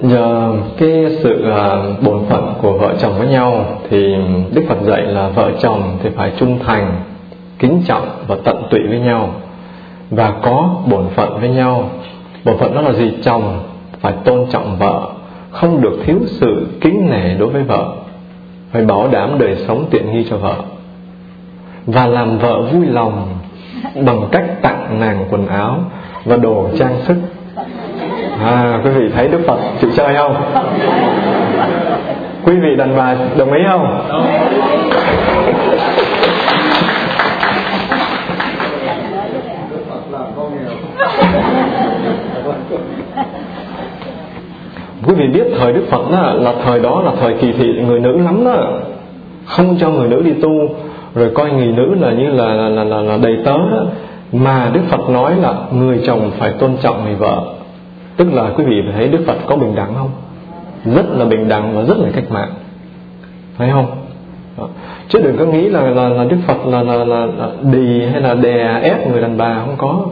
Nhờ cái sự uh, bổn phận của vợ chồng với nhau thì Đức Phật dạy là vợ chồng thì phải trung thành, kính trọng và tận tụy với nhau và có bổn phận với nhau. Bổn phận đó là gì? Chồng phải tôn trọng vợ, không được thiếu sự kính nể đối với vợ, phải bảo đảm đời sống tiện nghi cho vợ và làm vợ vui lòng bằng cách tặng nàng quần áo và đồ trang sức à quý vị thấy đức phật chịu chơi không? Quý vị đàn bà đồng ý không? Quý vị biết thời đức phật đó, là thời đó là thời kỳ thị người nữ lắm đó không cho người nữ đi tu rồi coi người nữ là như là là là, là, đầy tớ đó. mà đức phật nói là người chồng phải tôn trọng người vợ tức là quý vị thấy đức phật có bình đẳng không? Rất là bình đẳng và rất là cách mạng. Phải không? Đó. chứ đừng có nghĩ là là, là đức phật là, là, là, là đì hay là đè ép người đàn bà không có.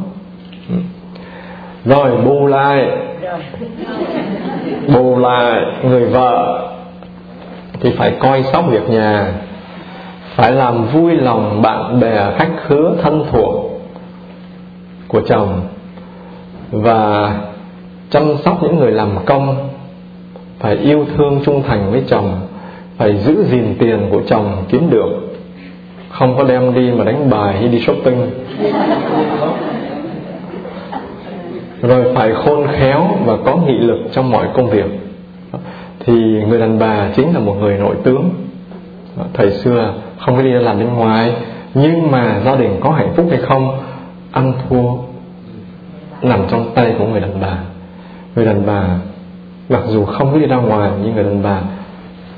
Ừ. rồi bù lại. Bù lại người vợ thì phải coi sóc việc nhà. Phải làm vui lòng bạn bè khách khứa thân thuộc của chồng. Và chăm sóc những người làm công, phải yêu thương trung thành với chồng, phải giữ gìn tiền của chồng kiếm được. Không có đem đi mà đánh bài hay đi shopping. Rồi phải khôn khéo và có nghị lực trong mọi công việc. Thì người đàn bà chính là một người nội tướng. Thời xưa không có đi làm bên ngoài, nhưng mà gia đình có hạnh phúc hay không, ăn thua nằm trong tay của người đàn bà người đàn bà mặc dù không có đi ra ngoài nhưng người đàn bà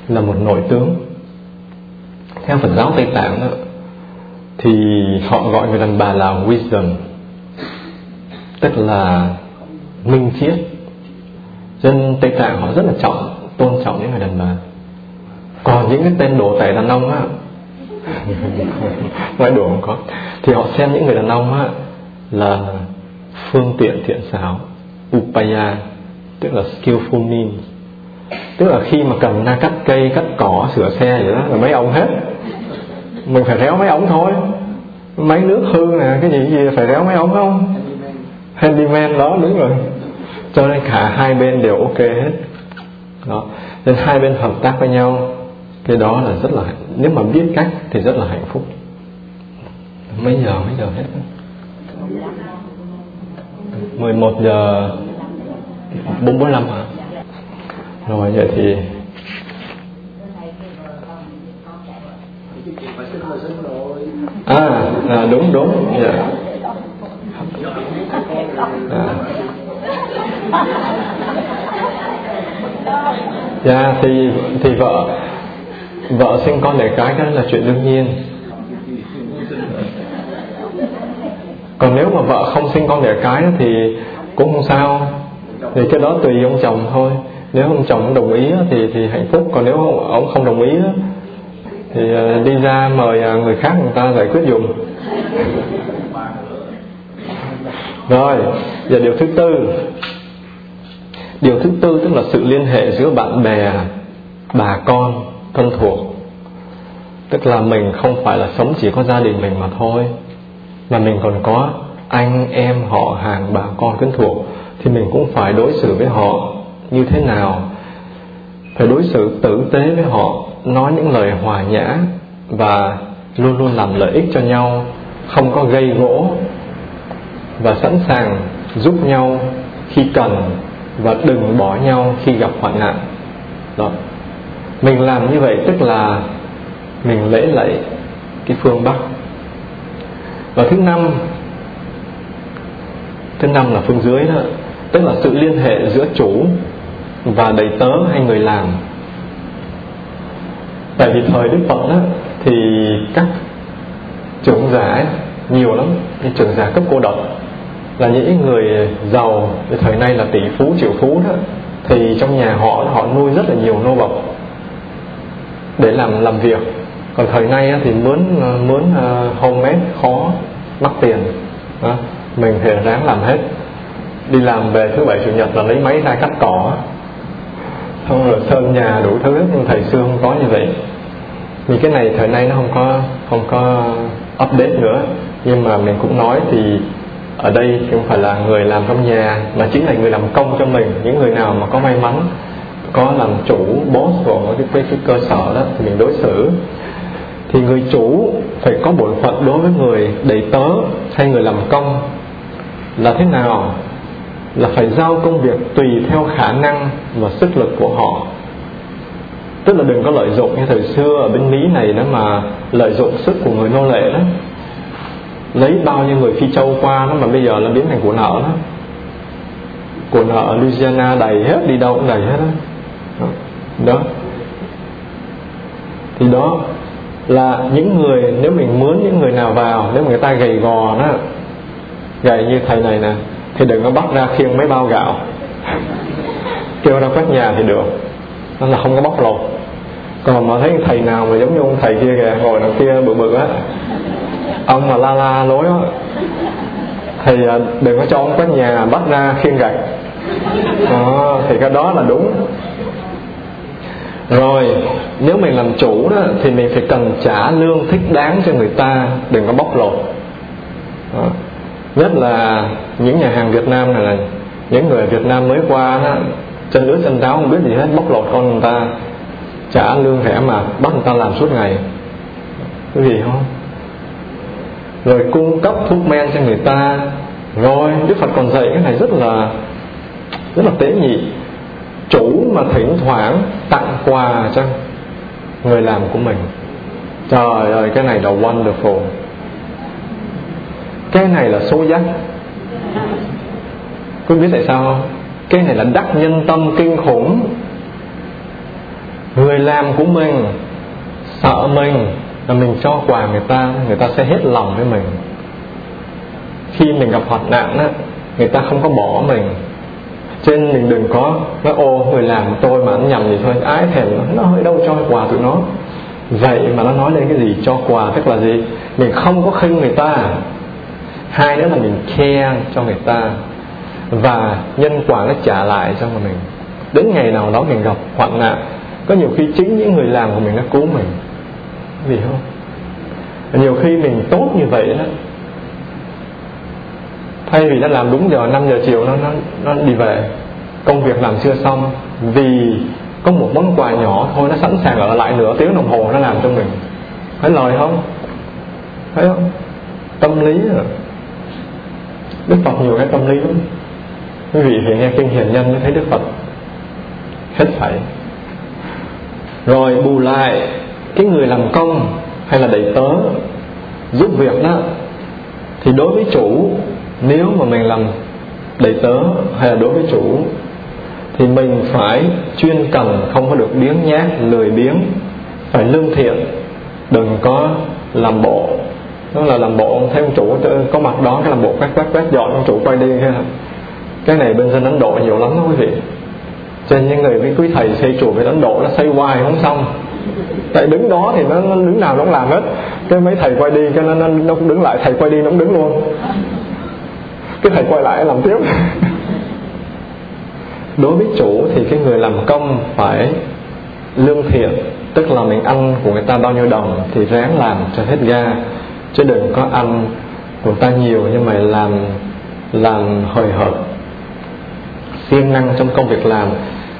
là một nội tướng. Theo Phật giáo Tây Tạng đó, thì họ gọi người đàn bà là wisdom tức là minh triết dân Tây Tạng họ rất là trọng tôn trọng những người đàn bà. Còn những cái tên đổ tể đàn ông á nói đùa không có thì họ xem những người đàn ông á là phương tiện thiện xảo upaya, tức là skillful means tức là khi mà cần ra cắt cây, cắt cỏ, sửa xe vậy đó, là mấy ông hết. Mình phải réo mấy ông thôi. Máy nước hư nè, cái gì gì, phải réo mấy ông không? Handyman đó, đúng rồi. Cho nên cả hai bên đều ok hết. Đó. Nên hai bên hợp tác với nhau, cái đó là rất là, nếu mà biết cách thì rất là hạnh phúc. Mấy giờ mấy giờ hết? 11 giờ 445 hả rồi vậy thì à, à đúng đúng dạ. À. dạ thì thì vợ vợ sinh con đẻ cái đó là chuyện đương nhiên. Còn nếu mà vợ không sinh con đẻ cái thì cũng không sao. Thì cái đó tùy ông chồng thôi. Nếu ông chồng đồng ý thì thì hạnh phúc. Còn nếu ông, không đồng ý thì ờ, đi ra mời ờ, người khác người ta giải quyết dùng rồi giờ điều thứ tư. Điều thứ tư tức là sự liên hệ giữa bạn bè bà con thân thuộc. Tức là mình không phải là sống chỉ có gia đình mình mà thôi mà mình còn có anh em họ hàng bà con quyến thuộc, thì mình cũng phải đối xử với họ như thế nào? Phải đối xử tử tế với họ, nói những lời hòa nhã và luôn luôn làm lợi ích cho nhau, không có gây gỗ và sẵn sàng giúp nhau khi cần và đừng bỏ nhau khi gặp hoạn nạn. Đó. Mình làm như vậy tức là mình lễ lạy cái phương bắc và thứ năm thứ năm là phương dưới đó tức là sự liên hệ giữa chủ và đầy tớ hay người làm. Tại vì thời đức phật đó thì các trưởng giả ấy, nhiều lắm như trưởng giả cấp cô độc là những người giàu thời nay là tỷ phú triệu phú đó thì trong nhà họ họ nuôi rất là nhiều nô bộc để làm làm việc còn thời nay thì mướn ờ, mướn uh, ờ, homemade khó mắc tiền mình thì ráng làm hết. Đi làm về thứ bảy chủ nhật là lấy máy ra cắt cỏ. Không rồi sơn nhà đủ thứ nhưng thầy xưa không có như vậy. Vì cái này thời nay nó không có không có update nữa. Nhưng mà mình cũng nói thì ở đây không phải là người làm trong nhà mà chính là người làm công cho mình. Những người nào mà có may mắn có làm chủ boss của cái, cái, cái cơ sở đó thì mình đối xử thì người chủ phải có bổn phận đối với người đầy tớ hay người làm công. Là thế nào? Là phải giao công việc tùy theo khả năng và sức lực của họ. Tức là đừng có lợi dụng như thời xưa ở bên mỹ này đó mà lợi dụng sức của người nô lệ đó. Lấy bao nhiêu người phi châu qua đó mà bây giờ là biến thành của nợ đó. Của nợ ở Louisiana đầy hết, đi đâu cũng đầy hết đó. Đó. Thì đó là những người nếu mình muốn những người nào vào nếu người ta gầy gò đó gầy như thầy này nè thì đừng có bắt ra khiêng mấy bao gạo. Kêu ra quét nhà thì được. Nó là không có bóc lột. Còn mà thấy thầy nào mà giống như ông thầy kia kìa ngồi đằng kia bự bự á ông mà la la lối á thì à, đừng có cho ông quét nhà bắt ra khiêng gạch. À, thì cái đó là đúng rồi nếu mình làm chủ đó thì mình phải cần trả lương thích đáng cho người ta đừng có bóc lột. Đó. nhất là những nhà hàng Việt Nam này, là những người Việt Nam mới qua đó, chân lưới chân ráo không biết gì hết bóc lột con người ta trả lương rẻ mà bắt người ta làm suốt ngày. Cái gì không? Rồi cung cấp thuốc men cho người ta. Rồi Đức Phật còn dạy cái này rất là rất là tế nhị chủ mà thỉnh thoảng tặng quà cho người làm của mình. Trời ơi, cái này là wonderful. Cái này là số giác quý biết tại sao không? Cái này là đắc nhân tâm kinh khủng. Người làm của mình sợ mình là mình cho quà người ta người ta sẽ hết lòng với mình. Khi mình gặp hoạn nạn á, người ta không có bỏ mình trên mình đừng có nói ô người làm tôi mà nó nhầm gì thôi ái thèm nó, nó hơi đâu cho quà tụi nó. Vậy mà nó nói lên cái gì cho quà tức là gì? Mình không có khinh người ta. Hai nữa là mình care cho người ta. Và nhân quả nó trả lại cho mình. Đến ngày nào đó mình gặp hoạn nạn có nhiều khi chính những người làm của mình nó cứu mình. Vì không? Nhiều khi mình tốt như vậy đó thay vì nó làm đúng giờ 5 giờ chiều, nó nó nó đi về. Công việc làm chưa xong, vì có một món quà nhỏ thôi, nó sẵn sàng ở lại nửa tiếng đồng hồ nó làm cho mình. Thấy lời không? Thấy không? Tâm lý à. Đức phật nhiều cái tâm lý lắm. Quý vị hiện nghe kinh hiền nhân mới thấy đức phật. Hết thảy. Rồi bù lại, cái người làm công hay là đầy tớ giúp việc đó, thì đối với chủ nếu mà mình làm đầy tớ hay là đối với chủ thì mình phải chuyên cần không có được biếng nhác lười biếng. Phải lương thiện đừng có làm bộ. Đó là làm bộ theo chủ có mặt đó cái làm bộ quét quét quét dọn ông chủ quay đi. Ha cái này bên dân ấn độ nhiều lắm đó quý vị. Cho nên những người với quý thầy xây chùa bên ấn độ nó xây hoài không xong. Tại đứng đó thì nó, nó đứng nào nó cũng làm hết. Cái mấy thầy quay đi cái nó, nó, nó cũng đứng lại thầy quay đi nó cũng đứng luôn cái thầy quay lại làm tiếp. Đối với chủ thì cái người làm công phải lương thiện, tức là mình ăn của người ta bao nhiêu đồng thì ráng làm cho hết ga. Chứ đừng có ăn của ta nhiều nhưng mà làm làm hời hợt. Siêng năng trong công việc làm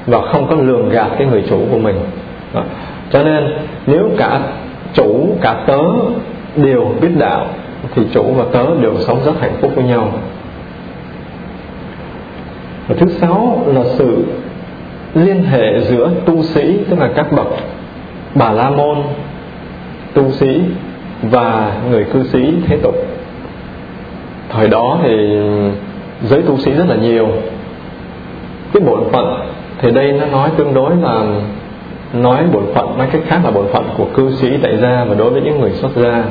và không có lường gạt cái người chủ của mình. Đó. cho nên nếu cả chủ, cả tớ đều biết đạo thì chủ và tớ đều sống rất hạnh phúc với nhau và thứ sáu là sự liên hệ giữa tu sĩ, tức là các bậc bà la môn, tu sĩ và người cư sĩ thế tục. Thời đó thì giới tu sĩ rất là nhiều. Cái bổn phận thì đây nó nói tương đối là nói bổn phận, nói cách khác là bổn phận của cư sĩ tại gia và đối với những người xuất gia.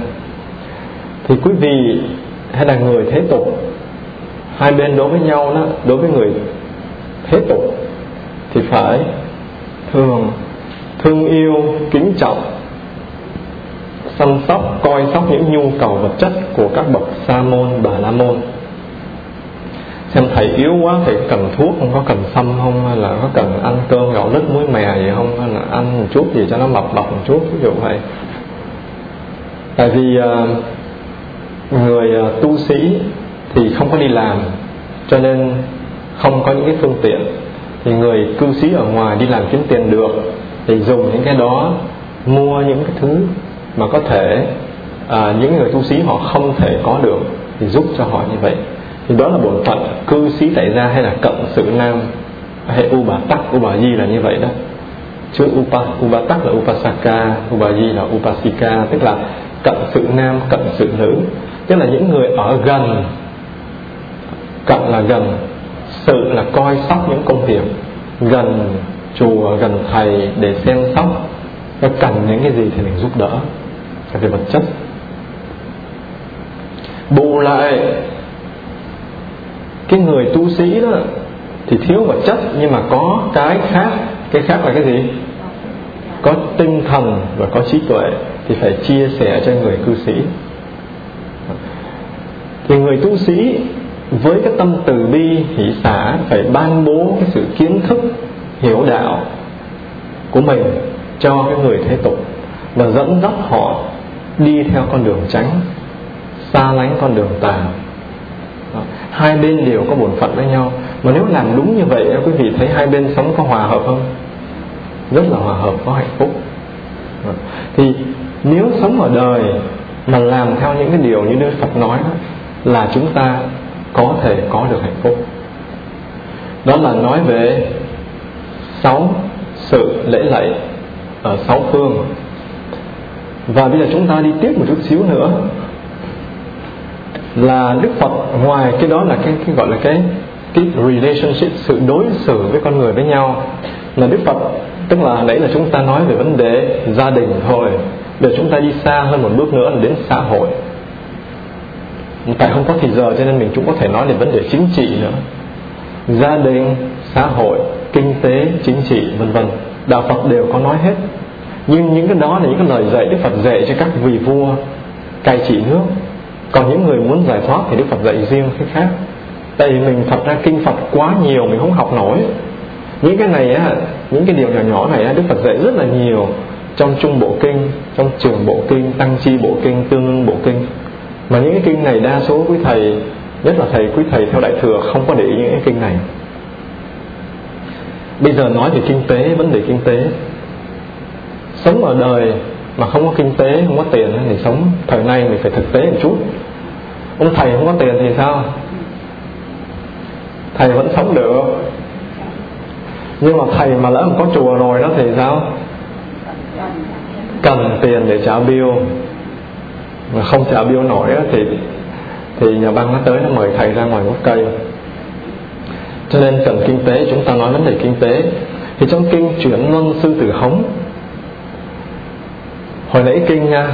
Thì quý vị hay là người thế tục hai bên đối với nhau đó, đối với người thế tục thì phải thường, thương yêu, kính trọng, săn sóc, coi sóc những nhu cầu vật chất của các bậc sa môn, bà la môn. Xem thầy yếu quá, thầy cần thuốc, không có cần xăm không, hay là có cần ăn cơm, gạo lứt muối mè gì không, hay là ăn một chút gì cho nó mập mập một chút, ví dụ vậy. Tại vì à, người à, tu sĩ thì không có đi làm cho nên không có những cái phương tiện. Thì người cư sĩ ở ngoài đi làm kiếm tiền được thì dùng những cái đó mua những cái thứ mà có thể à, những người tu sĩ họ không thể có được thì giúp cho họ như vậy. Thì đó là bổn phận cư sĩ tại gia hay là cận sự nam hay u bà tắc u bà di là như vậy đó. Chứ upa upa tắc là upasaka ubayi là upasika tức là cận sự nam cận sự nữ. Tức là những người ở gần cận là gần, sự là coi sóc những công việc. Gần chùa, gần thầy để xem sóc. Nó cần những cái gì thì mình giúp đỡ. Cả về vật chất. Bù lại, cái người tu sĩ đó thì thiếu vật chất, nhưng mà có cái khác. Cái khác là cái gì? Có tinh thần và có trí tuệ thì phải chia sẻ cho người cư sĩ. Thì người tu sĩ với cái tâm từ bi hỷ xả phải ban bố cái sự kiến thức hiểu đạo của mình cho cái người thế tục và dẫn dắt họ đi theo con đường tránh xa lánh con đường tà hai bên đều có bổn phận với nhau. Mà nếu làm đúng như vậy quý vị thấy hai bên sống có hòa hợp không? Rất là hòa hợp có hạnh phúc. Thì nếu sống ở đời mà làm theo những cái điều như Đức Phật nói đó, là chúng ta có thể có được hạnh phúc. Đó là nói về sáu sự lễ lạy ở sáu phương. Và bây giờ chúng ta đi tiếp một chút xíu nữa. Là Đức Phật ngoài cái đó là cái, cái gọi là cái cái relationship sự đối xử với con người với nhau. Là Đức Phật tức là nãy là chúng ta nói về vấn đề gia đình thôi. Để chúng ta đi xa hơn một bước nữa là đến xã hội tại không có thì giờ cho nên mình cũng có thể nói về vấn đề chính trị nữa. Gia đình, xã hội, kinh tế, chính trị, vân vân. Đạo phật đều có nói hết. Nhưng những cái đó là những cái lời dạy đức phật dạy cho các vị vua, cai trị nước. Còn những người muốn giải thoát thì đức phật dạy riêng cái khác. Tại vì mình thật ra kinh phật quá nhiều, mình không học nổi. Những cái này á, những cái điều nhỏ nhỏ này á, đức phật dạy rất là nhiều. Trong trung bộ kinh, trong trường bộ kinh, tăng chi bộ kinh, tương ưng bộ kinh mà những cái kinh này đa số quý thầy, nhất là thầy quý thầy theo đại thừa không có để ý những cái kinh này. Bây giờ nói về kinh tế, vấn đề kinh tế. Sống ở đời mà không có kinh tế, không có tiền thì sống. Thời nay mình phải thực tế một chút. Ông thầy không có tiền thì sao? Thầy vẫn sống được. Nhưng mà thầy mà lỡ có chùa rồi đó thì sao? Cần tiền để trả bill mà không trả bill nổi đó, thì thì nhà băng nó tới nó mời thầy ra ngoài gốc cây. Cho nên cần kinh tế chúng ta nói vấn đề kinh tế. Thì trong kinh chuyển luân sư tử hống hồi nãy kinh nha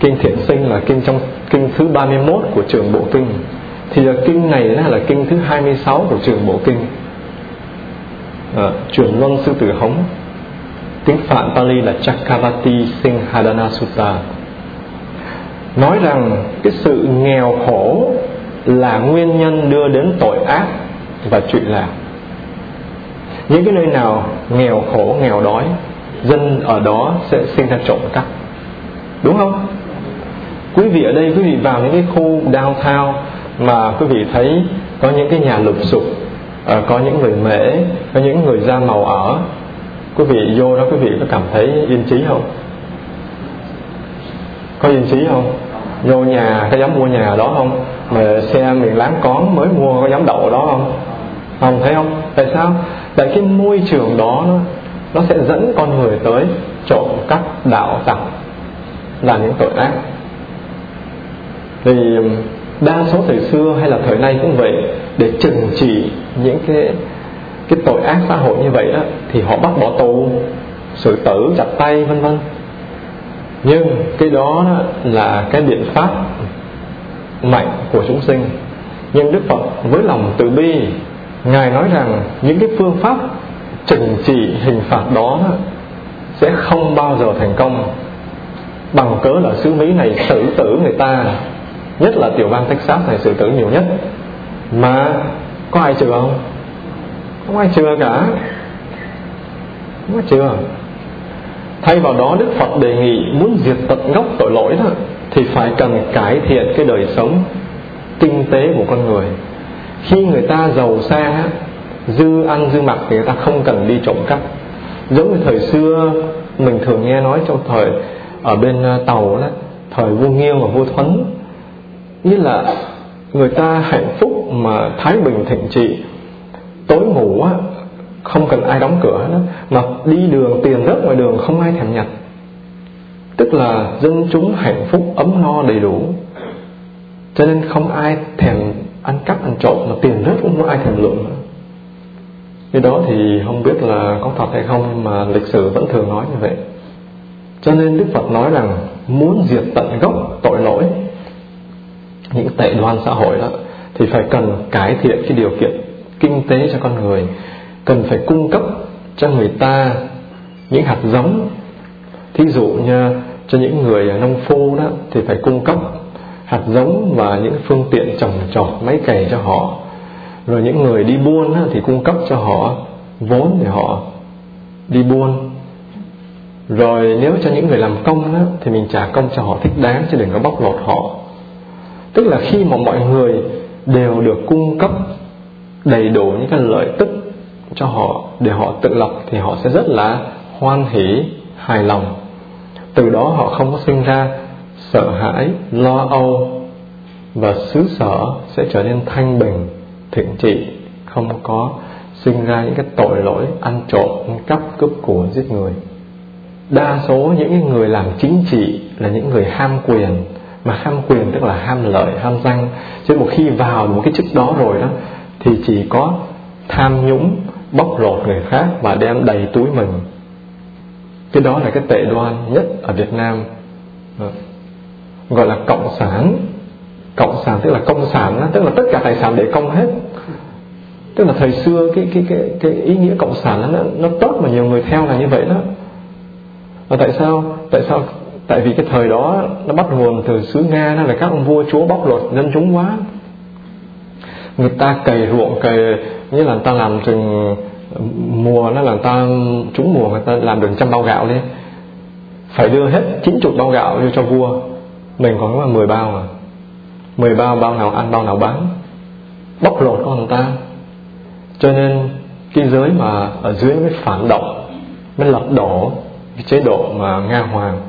kinh thiện sinh là kinh trong kinh thứ 31 của trường bộ kinh. Thì là kinh này là kinh thứ 26 của trường bộ kinh. À, chuyển luân sư tử hống tiếng phạn Pali là Chakravati Singhadana Sutta nói rằng cái sự nghèo khổ là nguyên nhân đưa đến tội ác và trụy lạc những cái nơi nào nghèo khổ, nghèo đói, dân ở đó sẽ sinh ra trộm cắp. Đúng không? Quý vị ở đây, quý vị vào những cái khu downtown mà quý vị thấy có những cái nhà lụp sụp ờ, có những người mễ, có những người da màu ở quý vị vô đó quý vị có cảm thấy yên trí không? Có yên trí không? Vô nhà có dám mua nhà đó không? Mà xe miền láng cón mới mua có dám đậu đó không? Không thấy không? Tại sao? Tại cái môi trường đó nó, nó sẽ dẫn con người tới trộm cắp đạo tặc là những tội ác. Thì đa số thời xưa hay là thời nay cũng vậy để trừng trị những cái cái tội ác xã hội như vậy đó thì họ bắt bỏ tù xử tử chặt tay vân vân nhưng cái đó, là cái biện pháp mạnh của chúng sinh. Nhưng đức phật với lòng từ bi ngài nói rằng những cái phương pháp trừng trị hình phạt đó, đó sẽ không bao giờ thành công. Bằng cớ là xứ mỹ này xử tử người ta nhất là tiểu bang texas này xử tử nhiều nhất. Mà có ai chừa không? Không ai chừa cả. Không ai chừa thay vào đó, đức phật đề nghị muốn diệt tận gốc tội lỗi đó, thì phải cần cải thiện cái đời sống kinh tế của con người. Khi người ta giàu sang dư ăn dư mặc thì người ta không cần đi trộm cắp. Giống như thời xưa, mình thường nghe nói trong thời, ở bên à, tàu đó, thời vua nghiêu và vua thuấn, như là người ta hạnh phúc mà thái bình thịnh trị, tối ngủ á không cần ai đóng cửa hết mà đi đường, tiền rớt ngoài đường không ai thèm nhặt. Tức là dân chúng hạnh phúc ấm no đầy đủ. Cho nên không ai thèm ăn cắp, ăn trộm, mà tiền rớt cũng không ai thèm lượm nữa. Cái đó thì không biết là có thật hay không, nhưng mà lịch sử vẫn thường nói như vậy. Cho nên đức phật nói rằng, muốn diệt tận gốc tội lỗi, những tệ đoan xã hội đó, thì phải cần cải thiện cái điều kiện kinh tế cho con người cần phải cung cấp cho người ta những hạt giống. Thí dụ như cho những người nông phu đó thì phải cung cấp hạt giống và những phương tiện trồng trọt máy cày cho họ. Rồi những người đi buôn đó, thì cung cấp cho họ vốn để họ đi buôn. Rồi nếu cho những người làm công đó, thì mình trả công cho họ thích đáng chứ đừng có bóc lột họ. Tức là khi mà mọi người đều được cung cấp đầy đủ những cái lợi tức cho họ, để họ tự lập thì họ sẽ rất là hoan hỷ, hài lòng. Từ đó họ không có sinh ra sợ hãi, lo âu và xứ sở sẽ trở nên thanh bình thịnh trị, không có sinh ra những cái tội lỗi, ăn trộm ăn cắp, cướp của giết người. Đa số những người làm chính trị là những người ham quyền, mà ham quyền tức là ham lợi, ham danh. Chứ một khi vào một cái chức đó rồi đó, thì chỉ có tham nhũng bóc lột người khác và đem đầy túi mình. Cái đó là cái tệ đoan nhất ở Việt Nam. Gọi là cộng sản. Cộng sản tức là công sản tức là tất cả tài sản để công hết. Tức là thời xưa cái cái cái cái ý nghĩa cộng sản nó nó tốt mà nhiều người theo là như vậy đó. Và tại sao tại sao, tại vì cái thời đó nó bắt nguồn từ xứ nga đó là các ông vua chúa bóc lột dân chúng quá. Người ta cày ruộng, cày như là người ta làm chừng mùa nó là người ta, trúng mùa người ta làm được trăm bao gạo đi. Phải đưa hết chín chục bao gạo vô cho vua. Mình còn có mười bao mà. Mười bao bao nào ăn, bao nào bán. Bóc lột con người ta. Cho nên cái giới mà ở dưới mới phản động, mới lật đổ cái chế độ mà nga hoàng.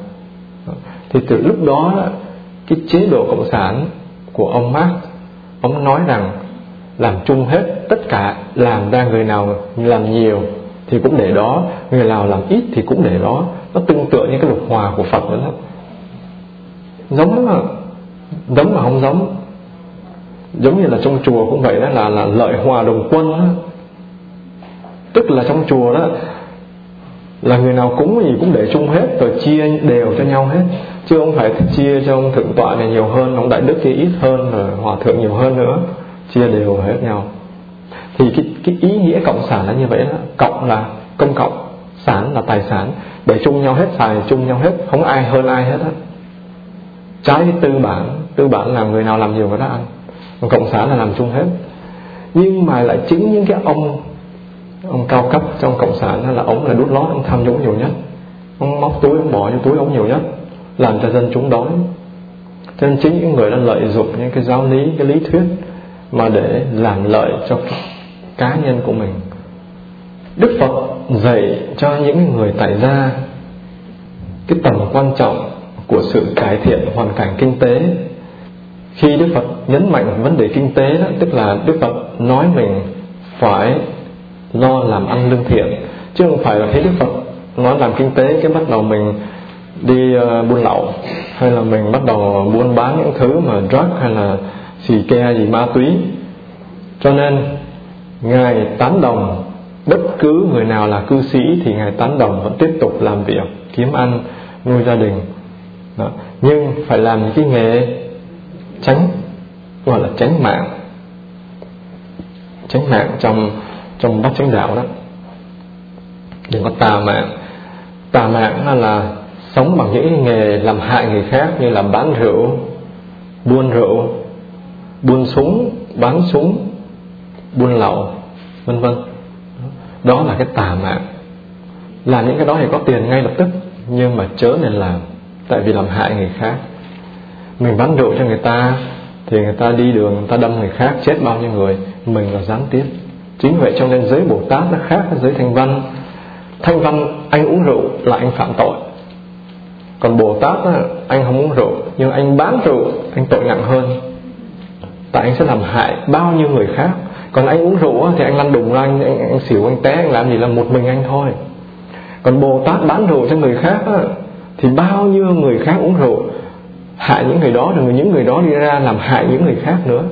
Thì từ lúc đó, cái chế độ cộng sản của ông Marx, ông nói rằng làm chung hết tất cả, làm ra người nào làm nhiều thì cũng để đó, người nào làm ít thì cũng để đó. Nó tương tự như cái luật hòa của Phật đó giống mà giống mà không giống. Giống như là trong chùa cũng vậy đó, là là lợi hòa đồng quân đó. tức là trong chùa đó, là người nào cúng gì cũng để chung hết, rồi chia đều cho nhau hết. Chứ không phải chia cho ông thượng tọa này nhiều hơn, ông đại đức kia ít hơn, rồi hòa thượng nhiều hơn nữa chia đều hết nhau. Thì cái, cái ý nghĩa cộng sản là như vậy đó. Cộng là công cộng sản là tài sản. Để chung nhau hết xài chung nhau hết không ai hơn ai hết á. Trái với tư bản tư bản là người nào làm nhiều người đó ăn. Còn cộng sản là làm chung hết. Nhưng mà lại chính những cái ông ông cao cấp trong cộng sản là ông là đút lót ông tham nhũng nhiều nhất. Ông móc túi ông bỏ vô túi ông nhiều nhất làm cho dân chúng đói. Cho nên chính những người đã lợi dụng những cái giáo lý cái lý thuyết mà để làm lợi cho cá nhân của mình. Đức phật dạy cho những người tại gia cái tầm quan trọng của sự cải thiện hoàn cảnh kinh tế. Khi đức phật nhấn mạnh vấn đề kinh tế đó tức là đức phật nói mình phải lo làm ăn lương thiện chứ không phải là thấy đức phật nói làm kinh tế cái bắt đầu mình đi uh, buôn lậu hay là mình bắt đầu buôn bán những thứ mà drug hay là xì ke gì ma túy. Cho nên, ngài tán đồng bất cứ người nào là cư sĩ thì ngài tán đồng vẫn tiếp tục làm việc, kiếm ăn, nuôi gia đình. Đó. nhưng phải làm những cái nghề tránh, gọi là tránh mạng. Tránh mạng trong trong bát chánh đạo đó. Đừng có tà mạng. Tà mạng là sống bằng những nghề làm hại người khác như là bán rượu, buôn rượu buôn súng bán súng, buôn lậu, vân vân. Đó là cái tà mạng. Làm những cái đó thì có tiền ngay lập tức, nhưng mà chớ nên làm, tại vì làm hại người khác. Mình bán rượu cho người ta, thì người ta đi đường, người ta đâm người khác, chết bao nhiêu người, mình là gián tiếp. Chính vậy cho nên giới bồ tát nó khác với giới thanh văn. Thanh văn, anh uống rượu là anh phạm tội. Còn bồ tát anh không uống rượu, nhưng anh bán rượu, anh tội nặng hơn tại anh sẽ làm hại bao nhiêu người khác. Còn anh uống rượu thì anh lăn đùng ra anh, anh, anh xỉu anh té anh làm gì là một mình anh thôi. Còn bồ tát bán rượu cho người khác thì bao nhiêu người khác uống rượu hại những người đó rồi những người đó đi ra làm hại những người khác nữa.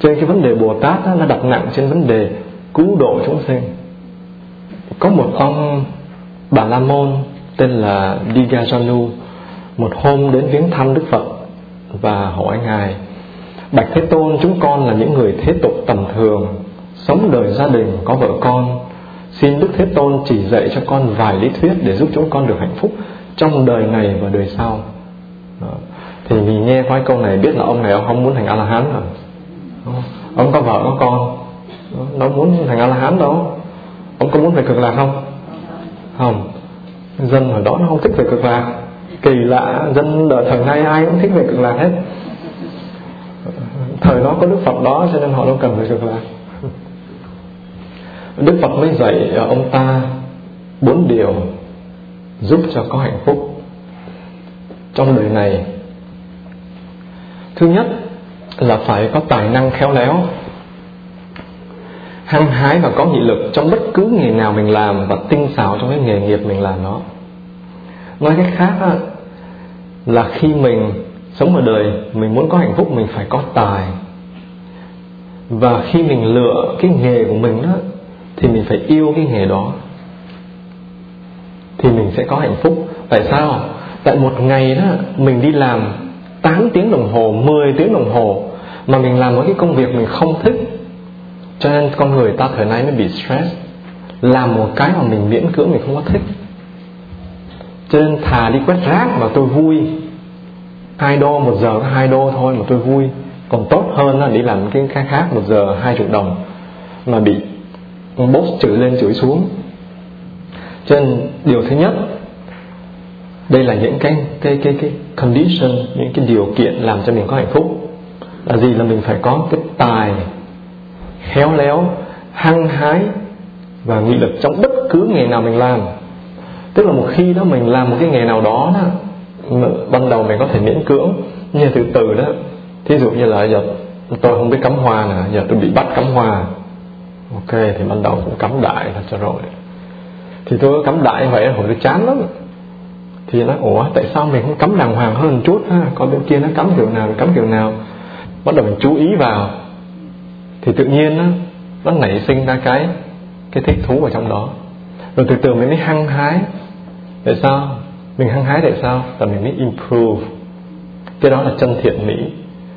Cho nên cái vấn đề bồ tát nó đặt nặng trên vấn đề cứu độ chúng sinh. Có một ông bà la môn tên là Digajanu một hôm đến viếng thăm Đức Phật và hỏi ngài Bạch Thế Tôn chúng con là những người thế tục tầm thường, sống đời gia đình, có vợ con. Xin Đức Thế Tôn chỉ dạy cho con vài lý thuyết để giúp chúng con được hạnh phúc trong đời này và đời sau. Đó. thì mình nghe qua câu này biết là ông này ông không muốn thành a la hán rồi ông có vợ, có con. Nó muốn thành a la hán đâu. Ông có muốn về cực lạc không? Không. Dân ở đó nó không thích về cực lạc. Kỳ lạ, dân ở thời nay ai cũng thích về cực lạc hết thời đó có đức phật đó, cho nên họ đâu cần phải cực lạc. Đức phật mới dạy à, ông ta bốn điều giúp cho có hạnh phúc trong đời này. Thứ nhất là phải có tài năng khéo léo, hăng hái và có nghị lực trong bất cứ nghề nào mình làm và tinh xảo trong cái nghề nghiệp mình làm đó nói cách khác là khi mình sống ở đời, mình muốn có hạnh phúc, mình phải có tài. Và khi mình lựa cái nghề của mình đó, thì mình phải yêu cái nghề đó. Thì mình sẽ có hạnh phúc. Tại sao? Tại một ngày đó, mình đi làm 8 tiếng đồng hồ 10 tiếng đồng hồ, mà mình làm một cái công việc mình không thích, cho nên con người ta thời nay mới bị stress. Làm một cái mà mình miễn cưỡng mình không có thích. Cho nên thà đi quét rác mà tôi vui hai đô, một giờ có hai đô thôi mà tôi vui. Còn tốt hơn là đi làm cái khác khác, một giờ hai chục đồng mà bị boss chửi lên chửi xuống. Cho nên điều thứ nhất, đây là những cái cái cái cái condition, những cái điều kiện làm cho mình có hạnh phúc. Là gì? Là mình phải có cái tài khéo léo, hăng hái và nghị lực trong bất cứ nghề nào mình làm. Tức là một khi đó mình làm một cái nghề nào đó đó ban đầu mình có thể miễn cưỡng nhưng từ từ đó thí dụ như là giờ tôi không biết cắm hoa nè giờ tôi bị bắt cắm hoa. Ok thì ban đầu cũng cắm đại là cho rồi. Thì tôi cắm đại vậy hồi tôi chán lắm. Thì nó, ủa tại sao mình không cắm đàng hoàng hơn một chút ha? Con bên kia nó cắm kiểu nào cắm kiểu nào. Bắt đầu mình chú ý vào. Thì tự nhiên nó nó nảy sinh ra cái cái thích thú ở trong đó. Rồi từ từ mình mới hăng hái. Tại sao? Mình hăng hái tại sao? Là mình mới improve. Cái đó là chân thiện mỹ.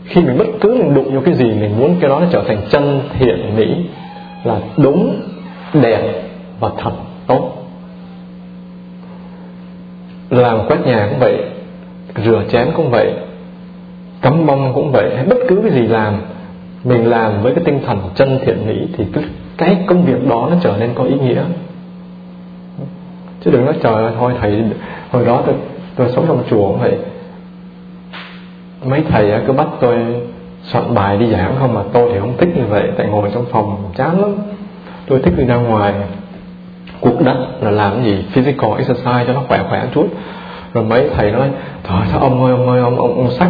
Khi mình bất cứ mình đụng vô cái gì mình muốn cái đó nó trở thành chân thiện mỹ là đúng đẹp và thật tốt. Làm quét nhà cũng vậy rửa chén cũng vậy cắm bông cũng vậy hay bất cứ cái gì làm mình làm với cái tinh thần chân thiện mỹ thì cái, cái công việc đó nó trở nên có ý nghĩa. Chứ đừng nói trời ơi thôi thầy hồi đó tôi tôi sống trong chùa cũng vậy. Mấy thầy cứ bắt tôi soạn bài đi giảng không mà tôi thì không thích như vậy tại ngồi trong phòng chán lắm. Tôi thích đi ra ngoài. Cuộc đất là làm gì? Physical exercise cho nó khỏe khỏe chút. Rồi mấy thầy nói thôi sao ông ơi ông ơi ông ông, ông sắc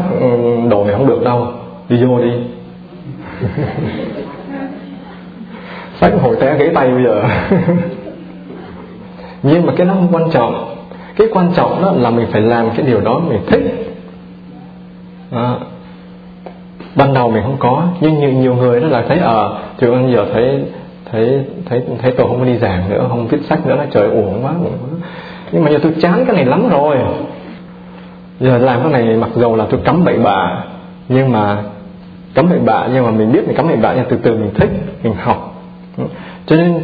đồ này không được đâu đi vô đi. Sách hồi té gãy tay bây giờ. Nhưng mà cái đó không quan trọng cái quan trọng đó là mình phải làm cái điều đó mình thích. À, ban đầu mình không có nhưng nhiều, nhiều người đó là thấy ở ờ, à, thì bây giờ thấy thấy thấy thấy tôi không có đi giảng nữa không viết sách nữa là trời quá, uổng quá. Nhưng mà giờ tôi chán cái này lắm rồi. Giờ làm cái này mặc dù là tôi cấm bậy bạ nhưng mà cấm bậy bạ nhưng mà mình biết mình cấm bậy bạ nhưng từ từ mình thích mình học. Cho nên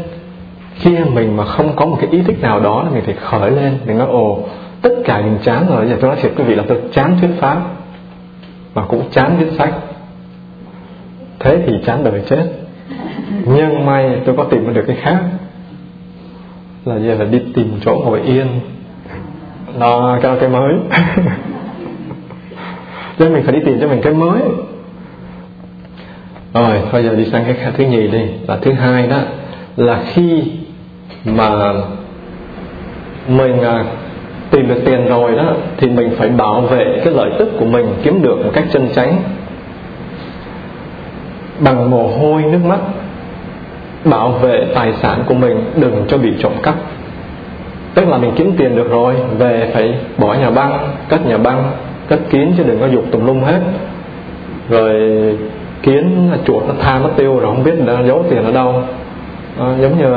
khi mình mà không có một cái ý thức nào đó là mình phải khởi lên. Mình nói, ồ, tất cả mình chán rồi. Giờ tôi nói thiệt quý vị là tôi chán thuyết pháp mà cũng chán viết sách. Thế thì chán đời chết. Nhưng may tôi có tìm được cái khác. Là giờ là đi tìm chỗ ngồi yên. Nó cho cái mới. Cho mình phải đi tìm cho mình cái mới. Rồi bây giờ đi sang cái thứ nhì đi. Là thứ hai đó, là khi mà mình à, tìm được tiền rồi đó thì mình phải bảo vệ cái lợi tức của mình kiếm được một cách chân chánh. Bằng mồ hôi nước mắt bảo vệ tài sản của mình đừng cho bị trộm cắp. Tức là mình kiếm tiền được rồi về phải bỏ nhà băng cất nhà băng cất kín chứ đừng có dục tùm lum hết. Rồi kiến chuột nó tha nó tiêu rồi không biết nó giấu tiền ở đâu à, giống như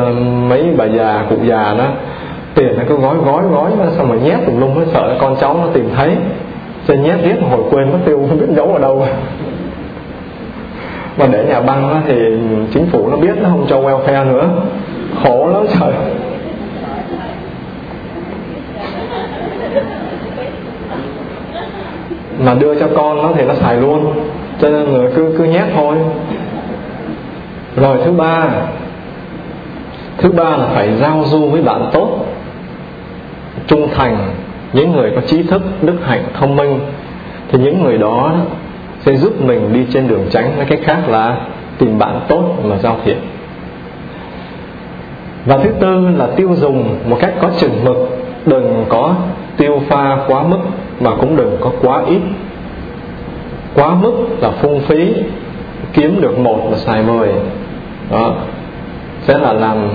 mấy bà già cụ già đó tiền nó cứ gói gói gói xong rồi nhét tùm lum nó sợ con cháu nó tìm thấy. Cho nhét riết hồi quên mất tiêu không biết giấu ở đâu. Mà để nhà băng thì chính phủ nó biết nó không cho welfare nữa. Khổ lắm trời. Mà đưa cho con nó thì nó xài luôn. Cho nên người cứ cứ nhét thôi. Rồi thứ ba thứ ba là phải giao du với bạn tốt. Trung thành, những người có trí thức, đức hạnh, thông minh. Thì những người đó sẽ giúp mình đi trên đường tránh. Nói cách khác là tìm bạn tốt mà giao thiện và thứ tư là tiêu dùng một cách có chừng mực. Đừng có tiêu pha quá mức mà cũng đừng có quá ít. Quá mức là phung phí, kiếm được một mà xài mười. Đó sẽ là làm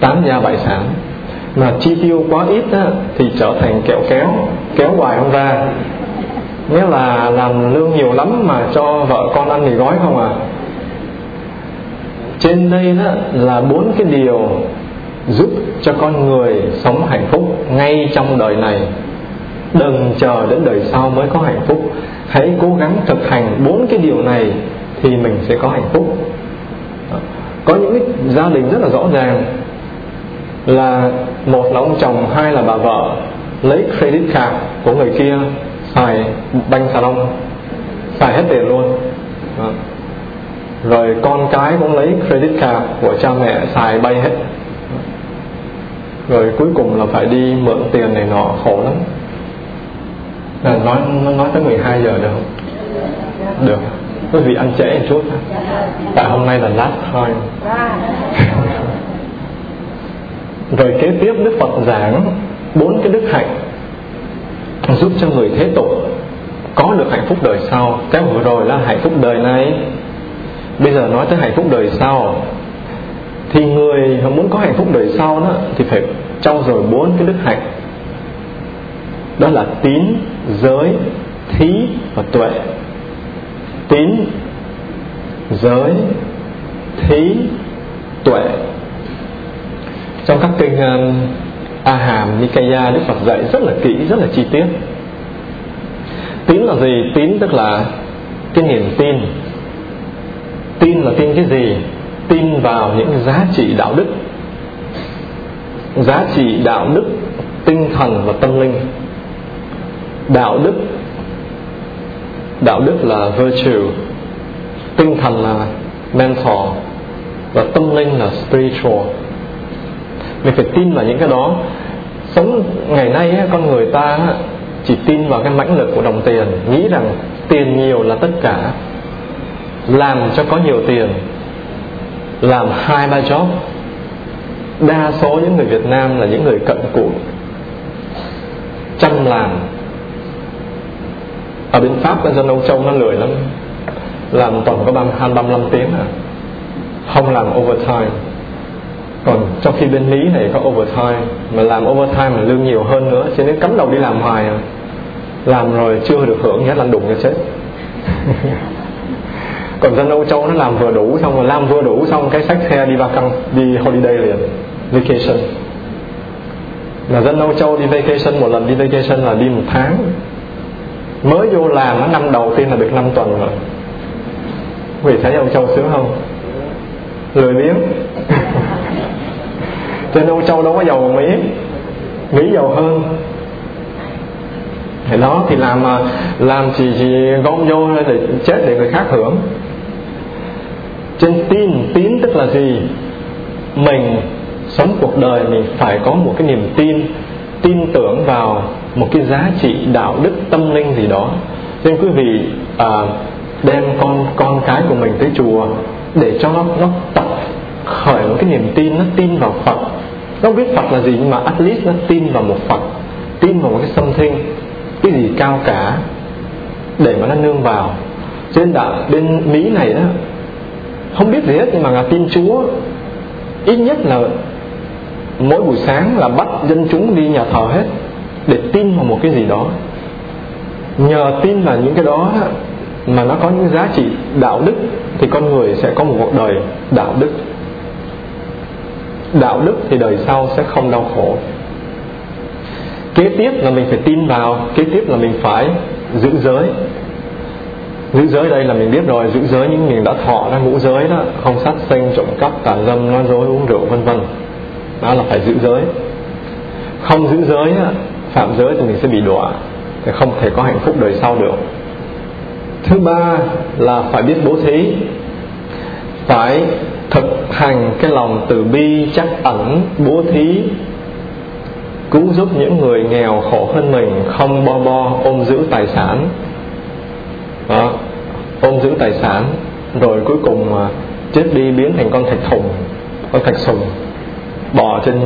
tám gia bại sản. Mà chi tiêu quá ít á, thì trở thành kẹo kéo kéo hoài không ra. Nghĩa là làm lương nhiều lắm mà cho vợ con ăn mì gói không à. Trên đây đó là bốn cái điều giúp cho con người sống hạnh phúc ngay trong đời này. Đừng chờ đến đời sau mới có hạnh phúc. Hãy cố gắng thực hành bốn cái điều này thì mình sẽ có hạnh phúc có những cái gia đình rất là rõ ràng là một là ông chồng, hai là bà vợ lấy credit card của người kia xài banh xà lông xài hết tiền luôn. Đó. rồi con cái cũng lấy credit card của cha mẹ xài bay hết. Rồi cuối cùng là phải đi mượn tiền này nọ, khổ lắm. Là nói nói tới 12 giờ được không? Được quý vị ăn trễ một chút. Tại hôm nay là lát thôi. Rồi kế tiếp, đức phật giảng bốn cái đức hạnh giúp cho người thế tục có được hạnh phúc đời sau. Cái vừa rồi là hạnh phúc đời này. Bây giờ nói tới hạnh phúc đời sau, thì người muốn có hạnh phúc đời sau đó, thì phải trau dồi bốn cái đức hạnh. Đó là tín, giới, thí và tuệ tín giới thí tuệ. Trong các kinh um, A Hàm Nikaya Đức Phật dạy rất là kỹ rất là chi tiết. Tín là gì? Tín tức là cái niềm tin. Tin là tin cái gì? Tin vào những giá trị đạo đức. Giá trị đạo đức tinh thần và tâm linh. Đạo đức đạo đức là virtue, tinh thần là mental và tâm linh là spiritual. Mình phải tin vào những cái đó. Sống ngày nay con người ta chỉ tin vào cái mãnh lực của đồng tiền, nghĩ rằng tiền nhiều là tất cả. Làm cho có nhiều tiền, làm hai ba job. Đa số những người Việt Nam là những người cận cụi, chăm làm À, ở bên Pháp dân Âu Châu nó lười lắm. Làm tuần có bằng hai ba mươi tiếng à. Không làm overtime. Còn trong khi bên lý này có overtime, mà làm overtime mà lương nhiều hơn nữa, cho nên cắm đầu đi làm hoài à. làm rồi chưa được hưởng nhát lăn đụng cho chết. Còn dân Âu Châu nó làm vừa đủ xong rồi, làm vừa đủ xong cái sách xe đi vacant đi holiday liền, vacation. Là dân Âu Châu đi vacation một lần, đi vacation là đi một tháng mới vô làm năm đầu tiên là được 5 tuần rồi. Quý vị thấy Âu Châu sướng không? Lười biếng. Trên Âu Châu đâu có giàu bằng Mỹ. Mỹ giàu hơn. Thì đó thì làm mà làm chỉ, chỉ gom vô để chết để người khác hưởng. Trên tin tín tức là gì? Mình sống cuộc đời mình phải có một cái niềm tin tin tưởng vào một cái giá trị đạo đức tâm linh gì đó. Nên quý vị à, đem con con cái của mình tới chùa để cho nó nó tập khởi một cái niềm tin nó tin vào Phật. Nó biết Phật là gì nhưng mà at least nó tin vào một Phật tin vào một cái something cái gì cao cả để mà nó nương vào. Trên đạo bên Mỹ này đó không biết gì hết nhưng mà là tin Chúa ít nhất là mỗi buổi sáng là bắt dân chúng đi nhà thờ hết để tin vào một cái gì đó. Nhờ tin vào những cái đó mà nó có những giá trị đạo đức thì con người sẽ có một cuộc đời đạo đức. Đạo đức thì đời sau sẽ không đau khổ. Kế tiếp là mình phải tin vào, kế tiếp là mình phải giữ giới. Giữ giới đây là mình biết rồi, giữ giới những mình đã thọ ra ngũ giới đó, không sát sinh, trộm cắp tà dâm, nói dối, uống rượu, vân vân đó là phải giữ giới. Không giữ giới phạm giới thì mình sẽ bị đọa thì không thể có hạnh phúc đời sau được. Thứ ba là phải biết bố thí. Phải thực hành cái lòng từ bi chắc ẩn bố thí cứu giúp những người nghèo khổ hơn mình không bo bo ôm giữ tài sản. Đó, ôm giữ tài sản rồi cuối cùng à, chết đi biến thành con thạch thùng con thạch sùng bỏ trên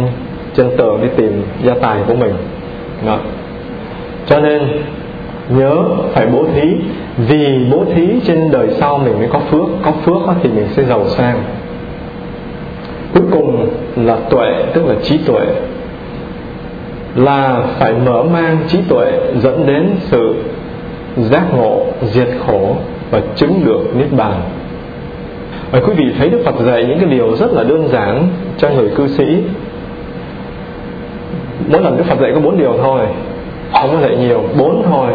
trên tường đi tìm gia tài của mình. Đó. cho nên, nhớ phải bố thí, vì bố thí trên đời sau mình mới có phước có phước thì mình sẽ giàu sang. Cuối cùng là tuệ, tức là trí tuệ. Là phải mở mang trí tuệ dẫn đến sự giác ngộ, diệt khổ và chứng được niết bàn và quý vị thấy Đức Phật dạy những cái điều rất là đơn giản cho người cư sĩ. Mỗi lần Đức Phật dạy có bốn điều thôi, không có dạy nhiều, bốn thôi,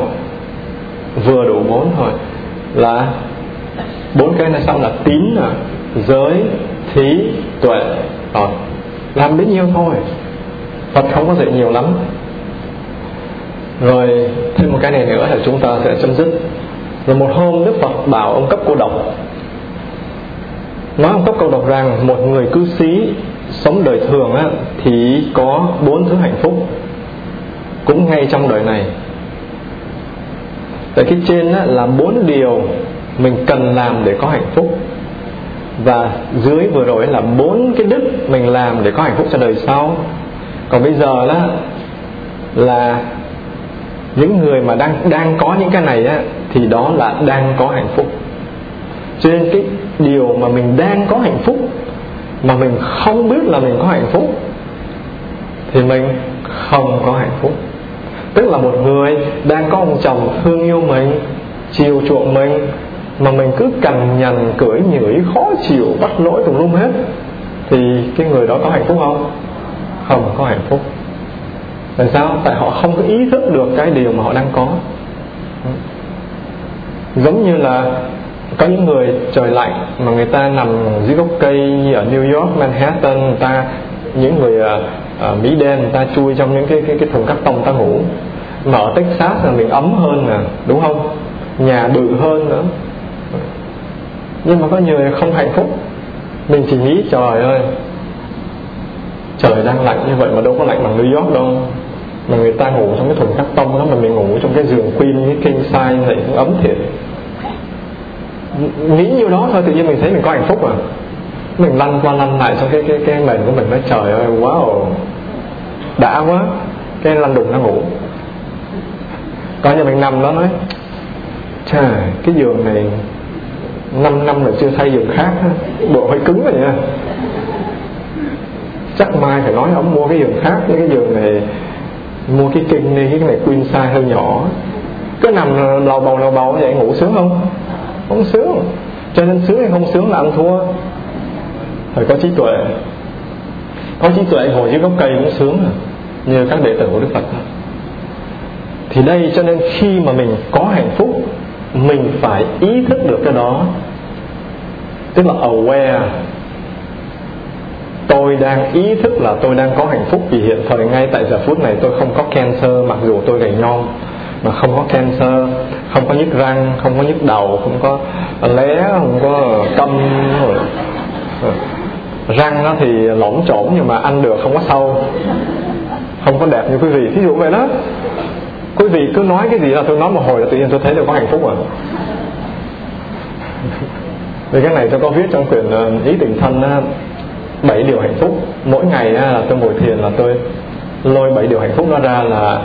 vừa đủ bốn thôi. Là bốn cái này xong là tín là giới, thí, tuệ. Rồi làm đến nhiêu thôi. Phật không có dạy nhiều lắm. Rồi thêm một cái này nữa là chúng ta sẽ chấm dứt. Rồi một hôm Đức Phật bảo ông cấp cô độc nói ông cấp câu độc rằng một người cư sĩ sống đời thường á, thì có bốn thứ hạnh phúc cũng ngay trong đời này. Tại cái trên á, là bốn điều mình cần làm để có hạnh phúc. Và dưới vừa rồi là bốn cái đức mình làm để có hạnh phúc cho đời sau. Còn bây giờ đó là những người mà đang đang có những cái này á, thì đó là đang có hạnh phúc cho nên cái điều mà mình đang có hạnh phúc, mà mình không biết là mình có hạnh phúc, thì mình không có hạnh phúc. Tức là một người đang có ông chồng thương yêu mình, chiều chuộng mình, mà mình cứ cằn nhằn, cưỡi nhửi, khó chịu, bắt lỗi tùm lum hết, thì cái người đó có hạnh phúc không? Không có hạnh phúc. Tại sao? Tại họ không có ý thức được cái điều mà họ đang có. Giống như là có những người trời lạnh mà người ta nằm dưới gốc cây như ở New York, Manhattan người ta những người ở Mỹ đen người ta chui trong những cái cái cái thùng cắt tông ta ngủ. Mà ở Texas là mình ấm hơn nè đúng không? Nhà bự hơn nữa. Nhưng mà có nhiều người không hạnh phúc. Mình chỉ nghĩ trời ơi trời đang lạnh như vậy mà đâu có lạnh bằng New York đâu. Mà người ta ngủ trong cái thùng cắt tông đó mà mình ngủ trong cái giường queen cái king size này cũng ấm thiệt nghĩ nhiêu đó thôi, tự nhiên mình thấy mình có hạnh phúc à. Mình lăn qua lăn lại trong cái cái cái mền của mình nói, trời ơi, wow, đã quá, cái lăn đùng nó ngủ. Coi như mình nằm đó nói trời cái giường này 5 năm rồi chưa thay giường khác bộ hơi cứng rồi nha à. chắc mai phải nói ông mua cái giường khác với cái giường này, mua cái kinh đi, cái này queen size hơi nhỏ. Cứ nằm lầu bầu lầu bầu vậy, ngủ sướng không? Không sướng. Cho nên sướng hay không sướng là ăn thua. Phải có trí tuệ. Có trí tuệ ngồi dưới gốc cây cũng sướng. Như các đệ tử của đức phật. Thì đây cho nên khi mà mình có hạnh phúc, mình phải ý thức được cái đó. Tức là aware. Tôi đang ý thức là tôi đang có hạnh phúc vì hiện thời ngay tại giờ phút này tôi không có cancer, mặc dù tôi gầy nhom mà không có cancer, không có nhức răng, không có nhức đầu, không có lé, không có câm răng nó thì lỏng trổn nhưng mà ăn được, không có sâu, không có đẹp như quý vị. Thí dụ vậy đó. Quý vị cứ nói cái gì là tôi nói một hồi là tự nhiên tôi thấy được có hạnh phúc rồi. Vì cái này tôi có viết trong quyển ờ, ý tình thân bảy điều hạnh phúc. Mỗi ngày là tôi ngồi thiền là tôi lôi bảy điều hạnh phúc đó ra là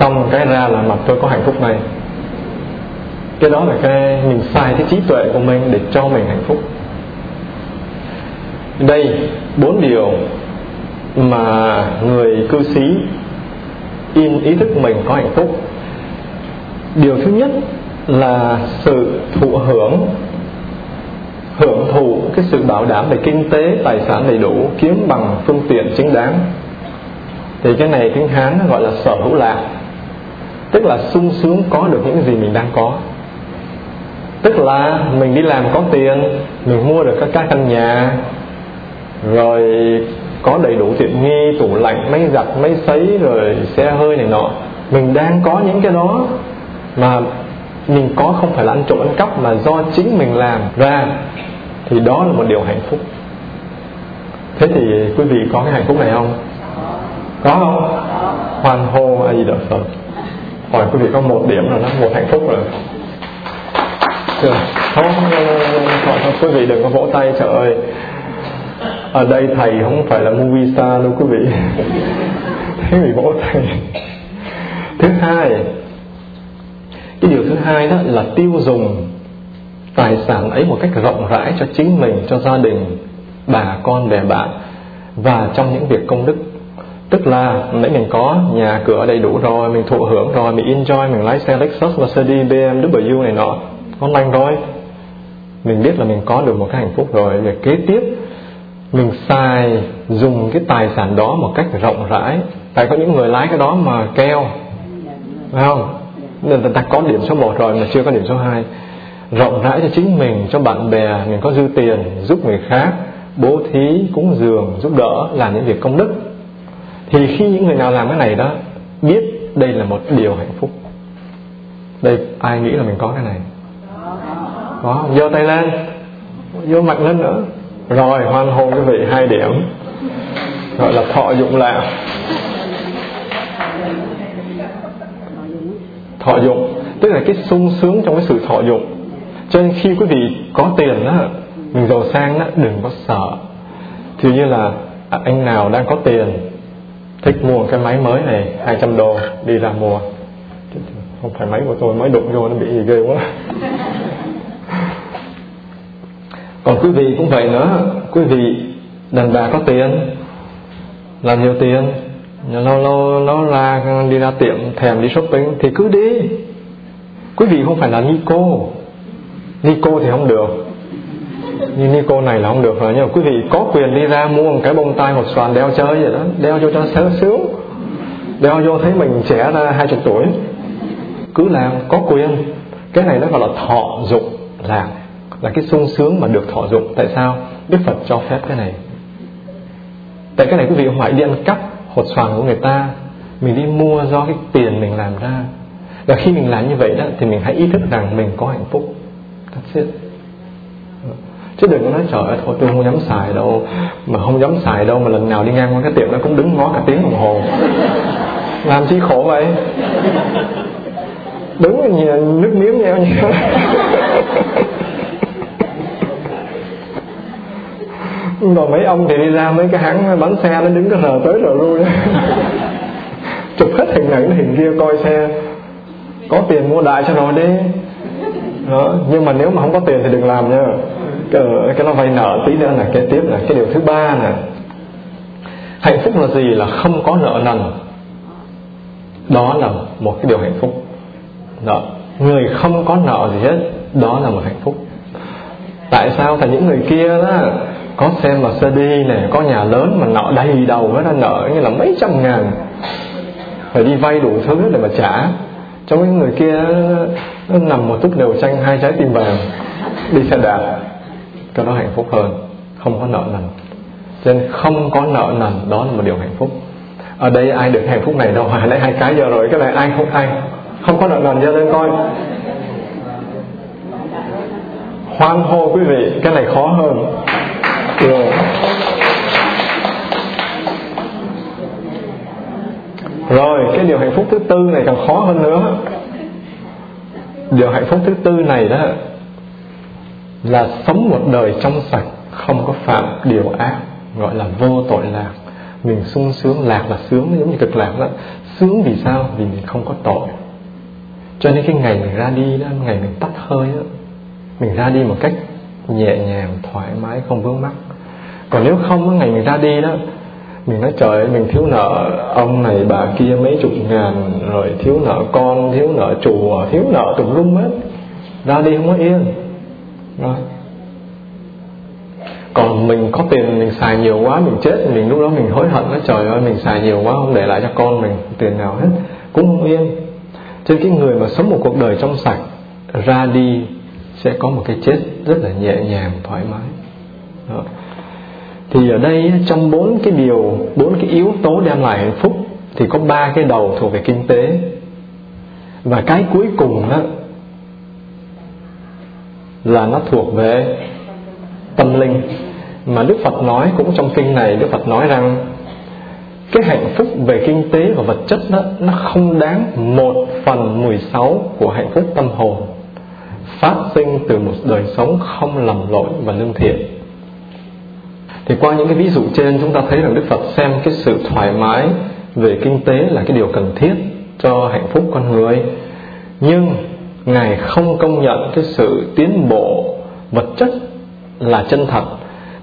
xong cái ra là mặt tôi có hạnh phúc này. Cái đó là cái mình xài cái trí tuệ của mình để cho mình hạnh phúc. Đây, bốn điều mà người cư sĩ in ý thức mình có hạnh phúc. Điều thứ nhất là sự thụ hưởng hưởng thụ cái sự bảo đảm về kinh tế, tài sản đầy đủ, kiếm bằng phương tiện chính đáng. Thì cái này tiếng hán nó gọi là sở hữu lạc tức là sung sướng có được những gì mình đang có. Tức là mình đi làm có tiền, mình mua được các căn nhà, rồi có đầy đủ tiện nghi, tủ lạnh, máy giặt, máy sấy, rồi xe hơi này nọ. Mình đang có những cái đó mà mình có không phải là ăn trộm ăn cắp mà do chính mình làm ra, thì đó là một điều hạnh phúc. Thế thì quý vị có cái hạnh phúc này không? Có không? Hoan hô a di đà phật hỏi quý vị có một điểm là nó một hạnh phúc rồi. Được. Không, không, không, không, quý vị đừng có vỗ tay trời ơi. Ở đây thầy không phải là movie star đâu quý vị. Thế vị vỗ tay. Thứ hai cái điều thứ hai đó là tiêu dùng tài sản ấy một cách rộng rãi cho chính mình cho gia đình bà con bè bạn và trong những việc công đức tức là nãy mình có nhà cửa đầy đủ rồi, mình thụ hưởng rồi, mình enjoy, mình lái xe Lexus, Mercedes, BMW này nọ ngon lành rồi. Mình biết là mình có được một cái hạnh phúc rồi. Về kế tiếp, mình xài, dùng cái tài sản đó một cách rộng rãi. Tại có những người lái cái đó mà keo, phải không? Nên người ta có điểm số 1 rồi mà chưa có điểm số 2 rộng rãi cho chính mình, cho bạn bè, mình có dư tiền, giúp người khác, bố thí, cúng dường, giúp đỡ, làm những việc công đức thì khi những người nào làm cái này đó, biết đây là một điều hạnh phúc. Đây, ai nghĩ là mình có cái này? Có, giơ tay lên. Giơ mặt lên nữa. Rồi, hoan hô quý vị hai điểm. Gọi là thọ dụng lạc. Thọ dụng. Tức là cái sung sướng trong cái sự thọ dụng. Cho nên khi quý vị có tiền đó, mình giàu sang đó, đừng có sợ. Thì như là à, anh nào đang có tiền thích mua cái máy mới này 200 đô, đi ra mua. Không phải máy của tôi mới đụng vô nó bị gì ghê quá. Còn quý vị cũng vậy nữa. Quý vị, đàn bà có tiền, làm nhiều tiền lâu lâu nó ra đi ra tiệm thèm đi shopping thì cứ đi. Quý vị không phải là Nico. Nico thì không được nhưng cô này là không được rồi, nhưng mà quý vị có quyền đi ra mua một cái bông tai một xoàn đeo chơi vậy đó. Đeo vô cho sướng sướng đeo vô thấy mình trẻ ra hai chục tuổi. Cứ làm, có quyền. Cái này nó gọi là thọ dụng lạc là cái sung sướng mà được thọ dụng. Tại sao? Đức phật cho phép cái này. Tại cái này quý vị không phải đi ăn cắp hột xoàn của người ta. Mình đi mua do cái tiền mình làm ra. Và khi mình làm như vậy đó, thì mình hãy ý thức rằng mình có hạnh phúc. That's it chứ đừng có nói, trời ơi, thôi, tôi không dám xài đâu. Mà không dám xài đâu, mà lần nào đi ngang qua cái tiệm nó cũng đứng ngó cả tiếng đồng hồ. Làm chi khổ vậy? Đứng nhìn nước miếng nhau nhau rồi mấy ông thì đi ra mấy cái hãng bán xe nó đứng cái rờ tới rồi luôn chụp hết hình này hình kia coi xe. Có tiền mua đại cho rồi đi. Đó. nhưng mà nếu mà không có tiền thì đừng làm nha cái, cái nó vay nợ tí nữa là cái tiếp là cái điều thứ ba nè. Hạnh phúc là gì? Là không có nợ nần. Đó là một cái điều hạnh phúc. Đó. người không có nợ gì hết đó là một hạnh phúc. Tại sao? Tại những người kia đó có xe Mercedes này có nhà lớn mà nợ đầy đầu với nó nợ như là mấy trăm ngàn. Phải đi vay đủ thứ để mà trả. Trong những người kia nó nằm một túp đều tranh hai trái tim vàng đi xe đạp cho nó hạnh phúc hơn, không có nợ nần. Cho nên không có nợ nần, đó là một điều hạnh phúc. Ở đây ai được hạnh phúc này đâu hồi nãy hai cái giờ rồi, cái này ai không ai không có nợ nần cho nên coi. Hoan hô quý vị, cái này khó hơn. Rồi. Rồi, cái điều hạnh phúc thứ tư này càng khó hơn nữa. Điều hạnh phúc thứ tư này đó là sống một đời trong sạch, không có phạm điều ác, gọi là vô tội lạc. Mình sung sướng, lạc là sướng, giống như cực lạc đó. Sướng vì sao? Vì mình không có tội. Cho nên cái ngày mình ra đi đó, ngày mình tắt hơi đó, mình ra đi một cách nhẹ nhàng, thoải mái, không vướng mắc. Còn nếu không ngày mình ra đi đó, mình nói, trời ơi, mình thiếu nợ ông này, bà kia mấy chục ngàn, rồi thiếu nợ con, thiếu nợ chùa, thiếu nợ tùm lum hết. Ra đi không có yên đó. còn mình có tiền, mình xài nhiều quá, mình chết, mình lúc đó mình hối hận nó trời ơi, mình xài nhiều quá, không để lại cho con mình tiền nào hết. Cũng không yên. Cho cái người mà sống một cuộc đời trong sạch, ra đi sẽ có một cái chết rất là nhẹ nhàng, thoải mái. Đó. thì ở đây trong bốn cái điều, bốn cái yếu tố đem lại hạnh phúc, thì có ba cái đầu thuộc về kinh tế. Và cái cuối cùng đó là nó thuộc về tâm linh. Mà Đức Phật nói cũng trong kinh này, Đức Phật nói rằng cái hạnh phúc về kinh tế và vật chất đó, nó không đáng một phần mười sáu của hạnh phúc tâm hồn. Phát sinh từ một đời sống không lầm lỗi và lương thiện. Thì qua những cái ví dụ trên, chúng ta thấy rằng Đức Phật xem cái sự thoải mái về kinh tế là cái điều cần thiết cho hạnh phúc con người. Nhưng ngài không công nhận cái sự tiến bộ vật chất là chân thật.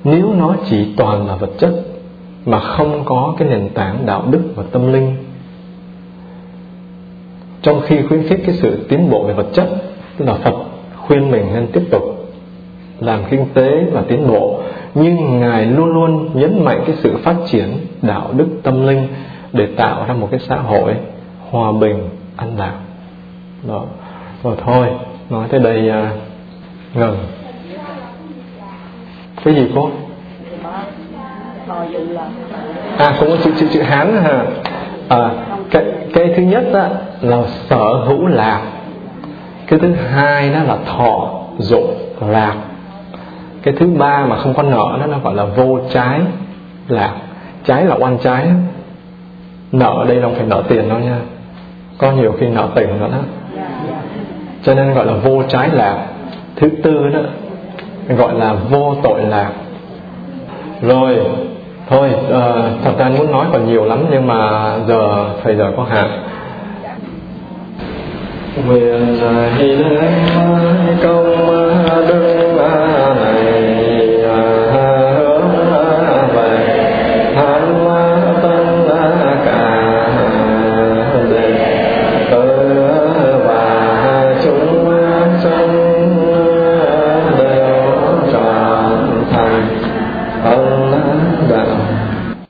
Nếu nó chỉ toàn là vật chất mà không có cái nền tảng đạo đức và tâm linh. Trong khi khuyến khích cái sự tiến bộ về vật chất, tức là phật khuyên mình nên tiếp tục làm kinh tế và tiến bộ, nhưng ngài luôn luôn nhấn mạnh cái sự phát triển đạo đức, tâm linh để tạo ra một cái xã hội hòa bình, an lạc. Đó rồi thôi nói tới đây à, ngừng. Cái gì cô? À cũng có chữ chữ chữ hán hả à, cái cái thứ nhất đó là sở hữu lạc. Cái thứ hai đó là thọ dụng lạc. Cái thứ ba mà không có nợ đó nó gọi là vô trái lạc. Trái là oan trái. Nợ ở đây không phải nợ tiền đâu nha. Có nhiều khi nợ tình nữa đó cho nên gọi là vô trái lạc. Thứ tư đó gọi là vô tội lạc. Rồi thôi uh, thật ra muốn nói còn nhiều lắm nhưng mà giờ thời giờ có hạn. Nguyện là công đức.